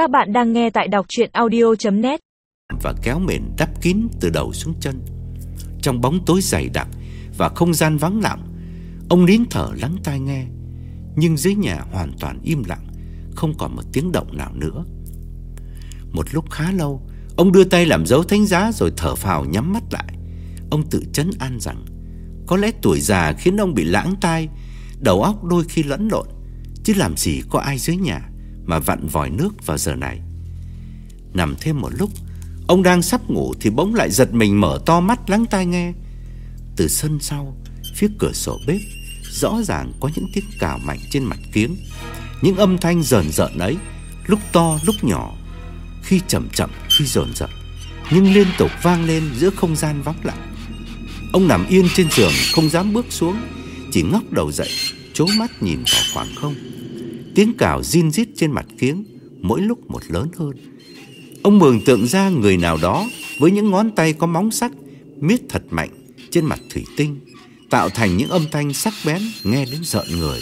Các bạn đang nghe tại đọc chuyện audio.net Và kéo mền đắp kín từ đầu xuống chân. Trong bóng tối dày đặc Và không gian vắng lặng, Ông nín thở lắng tai nghe. Nhưng dưới nhà hoàn toàn im lặng, Không còn một tiếng động nào nữa. Một lúc khá lâu, Ông đưa tay làm dấu thánh giá Rồi thở phào nhắm mắt lại. Ông tự chấn an rằng, Có lẽ tuổi già khiến ông bị lãng tai, Đầu óc đôi khi lẫn lộn, Chứ làm gì có ai dưới nhà. Mà vặn vòi nước vào giờ này. Nằm thêm một lúc Ông đang sắp ngủ thì bỗng lại giật mình mở to mắt lắng tai nghe. Từ sân sau Phía cửa sổ bếp Rõ ràng có những tiếng cào mạnh trên mặt kiếng. Những âm thanh rờn rợn ấy Lúc to lúc nhỏ Khi chậm chậm khi dồn rợn, Nhưng liên tục vang lên giữa không gian vắng lặng. Ông nằm yên trên giường Không dám bước xuống Chỉ ngóc đầu dậy Chố mắt nhìn vào khoảng không. Tiếng cào zin rít trên mặt kiếng, Mỗi lúc một lớn hơn. Ông mường tượng ra người nào đó Với những ngón tay có móng sắc, Miết thật mạnh trên mặt thủy tinh, Tạo thành những âm thanh sắc bén, Nghe đến rợn người.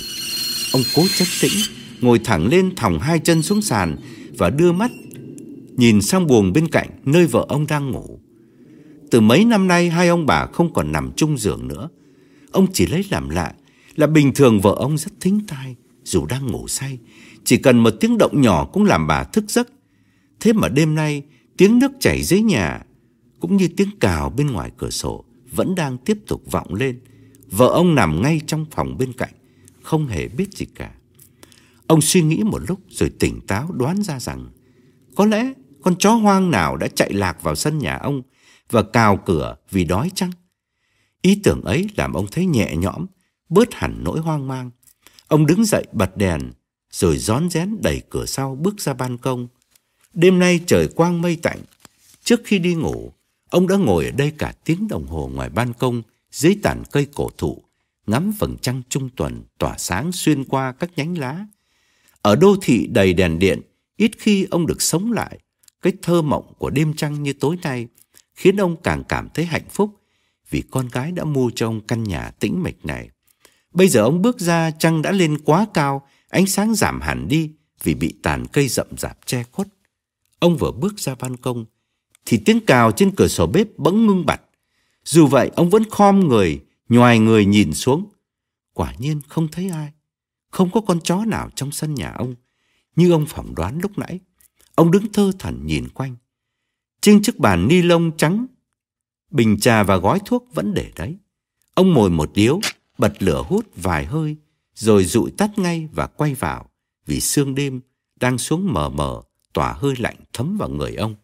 Ông cố chất tĩnh, Ngồi thẳng lên thòng hai chân xuống sàn Và đưa mắt, Nhìn sang buồng bên cạnh Nơi vợ ông đang ngủ. Từ mấy năm nay, hai ông bà không còn nằm chung giường nữa. Ông chỉ lấy làm lạ Là bình thường vợ ông rất thính tai. Dù đang ngủ say, Chỉ cần một tiếng động nhỏ cũng làm bà thức giấc. Thế mà đêm nay, Tiếng nước chảy dưới nhà, Cũng như tiếng cào bên ngoài cửa sổ, Vẫn đang tiếp tục vọng lên. Vợ ông nằm ngay trong phòng bên cạnh, Không hề biết gì cả. Ông suy nghĩ một lúc rồi tỉnh táo đoán ra rằng, Có lẽ con chó hoang nào đã chạy lạc vào sân nhà ông Và cào cửa vì đói chăng? Ý tưởng ấy làm ông thấy nhẹ nhõm, Bớt hẳn nỗi hoang mang. Ông đứng dậy bật đèn, Rồi rón rén đẩy cửa sau bước ra ban công. Đêm nay trời quang mây tạnh. Trước khi đi ngủ, Ông đã ngồi ở đây cả tiếng đồng hồ ngoài ban công, Dưới tàn cây cổ thụ, Ngắm vầng trăng trung tuần Tỏa sáng xuyên qua các nhánh lá. Ở đô thị đầy đèn điện, Ít khi ông được sống lại. Cái thơ mộng của đêm trăng như tối nay Khiến ông càng cảm thấy hạnh phúc Vì con gái đã mua cho ông căn nhà tĩnh mịch này. Bây giờ ông bước ra, trăng đã lên quá cao, Ánh sáng giảm hẳn đi Vì bị tàn cây rậm rạp che khuất. Ông vừa bước ra ban công, Thì tiếng cào trên cửa sổ bếp bỗng ngưng bặt. Dù vậy, ông vẫn khom người, nhoài người nhìn xuống. Quả nhiên không thấy ai, Không có con chó nào trong sân nhà ông, Như ông phỏng đoán lúc nãy. Ông đứng thơ thẩn nhìn quanh. Trên chiếc bàn ni lông trắng, Bình trà và gói thuốc vẫn để đấy. Ông mồi một điếu Bật lửa hút vài hơi, Rồi dụi tắt ngay và quay vào, Vì sương đêm đang xuống mờ mờ, Tỏa hơi lạnh thấm vào người ông.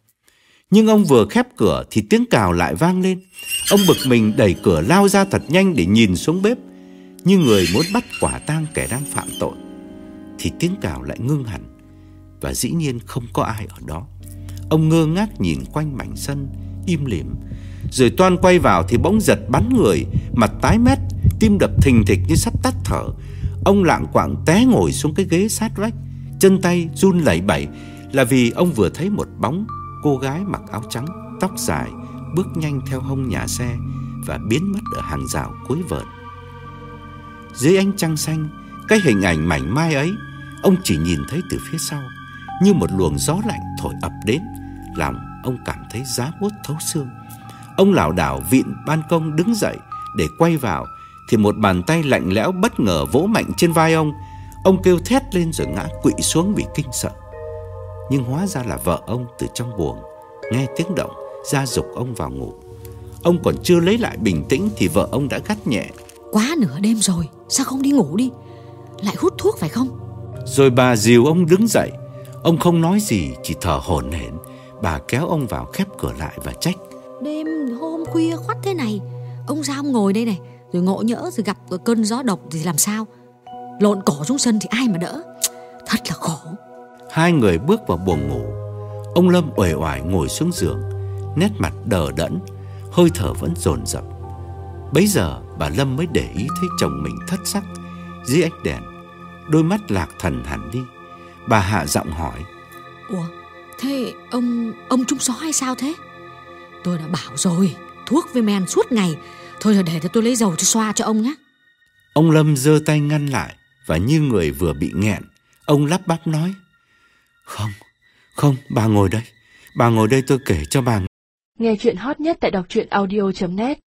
Nhưng ông vừa khép cửa Thì tiếng cào lại vang lên. Ông bực mình đẩy cửa lao ra thật nhanh Để nhìn xuống bếp, Như người muốn bắt quả tang kẻ đang phạm tội. Thì tiếng cào lại ngưng hẳn, Và dĩ nhiên không có ai ở đó. Ông ngơ ngác nhìn quanh mảnh sân, Im lìm rồi toan quay vào thì bỗng giật bắn người, Mặt tái mét, Tim đập thình thịch như sắp tắt thở. Ông lạng quạng té ngồi xuống cái ghế sát vách, Chân tay run lẩy bẩy, Là vì ông vừa thấy một bóng Cô gái mặc áo trắng, Tóc dài, Bước nhanh theo hông nhà xe Và biến mất ở hàng rào cuối vợt Dưới ánh trăng xanh, Cái hình ảnh mảnh mai ấy, Ông chỉ nhìn thấy từ phía sau, Như một luồng gió lạnh thổi ập đến Lòng ông cảm thấy giá buốt thấu xương. Ông lảo đảo vịn ban công đứng dậy Để quay vào Thì một bàn tay lạnh lẽo bất ngờ vỗ mạnh trên vai ông. Ông kêu thét lên rồi ngã quỵ xuống vì kinh sợ. Nhưng hóa ra là vợ ông từ trong buồng Nghe tiếng động ra dục ông vào ngủ. Ông còn chưa lấy lại bình tĩnh Thì vợ ông đã gắt nhẹ. Quá nửa đêm rồi Sao không đi ngủ đi? Lại hút thuốc phải không? Rồi bà dìu ông đứng dậy. Ông không nói gì chỉ thở hổn hển. Bà kéo ông vào khép cửa lại và trách Đêm hôm khuya khoắt thế này Ông sao ông ngồi đây này Rồi ngộ nhỡ rồi gặp cơn gió độc thì làm sao? Lộn cổ xuống sân thì ai mà đỡ? Thật là khổ. Hai người bước vào buồng ngủ. Ông Lâm uể oải ngồi xuống giường Nét mặt đờ đẫn Hơi thở vẫn dồn dập. Bấy giờ bà Lâm mới để ý thấy chồng mình thất sắc Dưới ánh đèn Đôi mắt lạc thần hẳn đi. Bà hạ giọng hỏi Ủa thế ông ông trúng gió hay sao thế Tôi đã bảo rồi. Thuốc với men suốt ngày. Thôi là để tôi lấy dầu cho xoa cho ông nhé. Ông Lâm giơ tay ngăn lại Và như người vừa bị nghẹn Ông lắp bắp nói Không, Không, bà ngồi đây. Bà ngồi đây tôi kể cho bà Nghe. Chuyện hot nhất tại đọc truyện audio.net